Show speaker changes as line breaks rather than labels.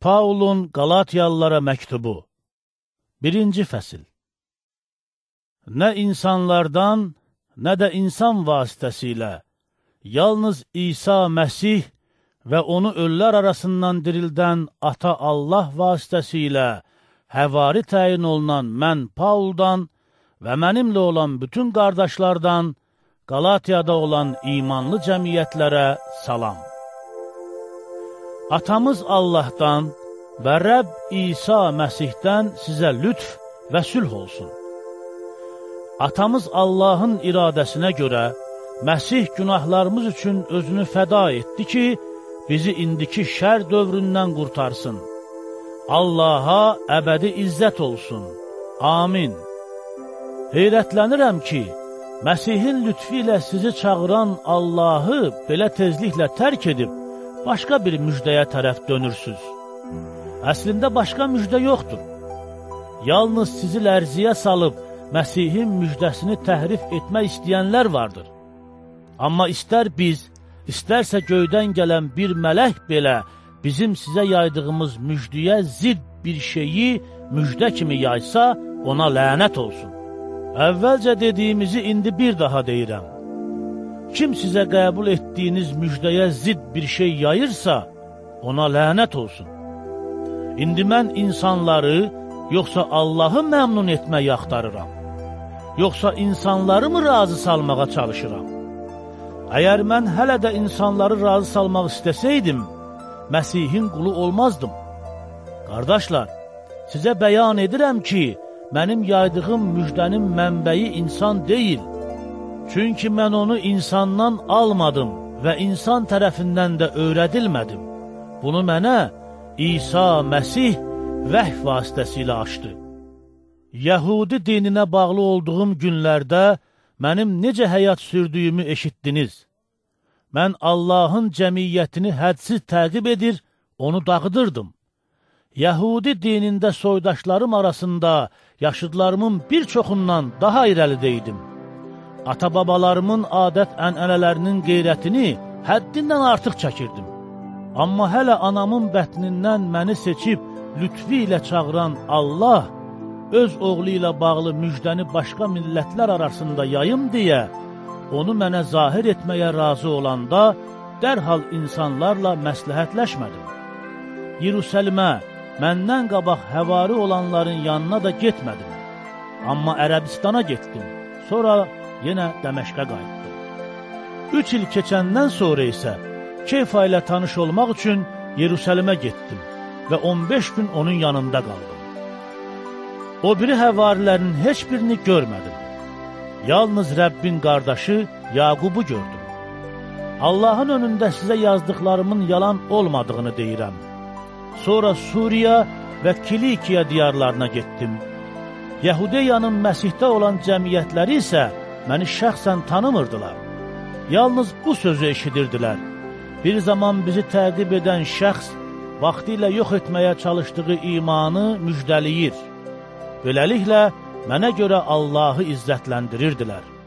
Paulun Qalatiyalılara məktubu 1-ci fəsil Nə insanlardan, nə də insan vasitəsilə, yalnız İsa Məsih və onu öllər arasından dirildən Ata Allah vasitəsilə həvari təyin olunan mən Pauldan və mənimlə olan bütün qardaşlardan Qalatiyada olan imanlı cəmiyyətlərə salam. Atamız Allahdan və Rəbb İsa Məsihdən sizə lütf və sülh olsun. Atamız Allahın iradəsinə görə Məsih günahlarımız üçün özünü fəda etdi ki, bizi indiki şər dövründən qurtarsın. Allaha əbədi izzət olsun. Amin. Heyrətlənirəm ki, Məsihin lütfi ilə sizi çağıran Allahı belə tezliklə tərk edib, başqa bir müjdəyə tərəf dönürsüz. Əslində başqa müjdə yoxdur. Yalnız sizi lərziyə salıb Məsihin müjdəsini təhrif etmək istəyənlər vardır. Amma istər biz, istərsə göydən gələn bir mələk belə bizim sizə yaydığımız müjdüyə zidd bir şeyi müjdə kimi yaysa, ona lənət olsun. Əvvəlcə dediyimizi indi bir daha deyirəm. Kim sizə qəbul etdiyiniz müjdəyə zidd bir şey yayırsa, ona lənət olsun. İndi mən insanları, yoxsa Allahı məmnun etməyi axtarıram? Yoxsa insanları mı razı salmağa çalışıram? Əgər mən hələ də insanları razı salmaq istəsəydim, Məsihin qulu olmazdım. Qardaşlar, sizə bəyan edirəm ki, mənim yaydığım müjdənin mənbəyi insan deyil, Çünki mən onu insandan almadım və insan tərəfindən də öyrədilmədim. Bunu mənə İsa Məsih vəhv vasitəsilə açdı. Yəhudi dininə bağlı olduğum günlərdə mənim necə həyat sürdüyümü eşitdiniz. Mən Allahın cəmiyyətini hədsiz təqib edir, onu dağıdırdım. Yəhudi dinində soydaşlarım arasında yaşıdlarımın bir çoxundan daha irəlidəydim ata-babalarımın adət-ənənələrinin qeyrətini həddindən artıq çəkirdim. Amma hələ anamın bətnindən məni seçib lütfi ilə çağıran Allah, öz oğlu ilə bağlı müjdəni başqa millətlər arasında yayım deyə, onu mənə zahir etməyə razı olanda, dərhal insanlarla məsləhətləşmədim. Yerusəlimə, məndən qabaq həvari olanların yanına da getmədim. Amma Ərəbistana getdim. Sonra yenə Dəməşqə qayıtdım. Üç il keçəndən sonra isə Keyfa ilə tanış olmaq üçün Yerusəlimə getdim və 15 gün onun yanında qaldım. O biri həvarilərin heç birini görmədim. Yalnız Rəbbin qardaşı Yaqubu gördüm. Allahın önündə sizə yazdıqlarımın yalan olmadığını deyirəm. Sonra Suriya və Kilikiya diyarlarına getdim. Yahudiyanın Məsihdə olan cəmiyyətləri isə məni şəxsən tanımırdılar. Yalnız bu sözü eşidirdilər. Bir zaman bizi təqib edən şəxs vaxtı ilə yox etməyə çalışdığı imanı müjdəliyir. Beləliklə, mənə görə Allahı izzətləndirirdilər.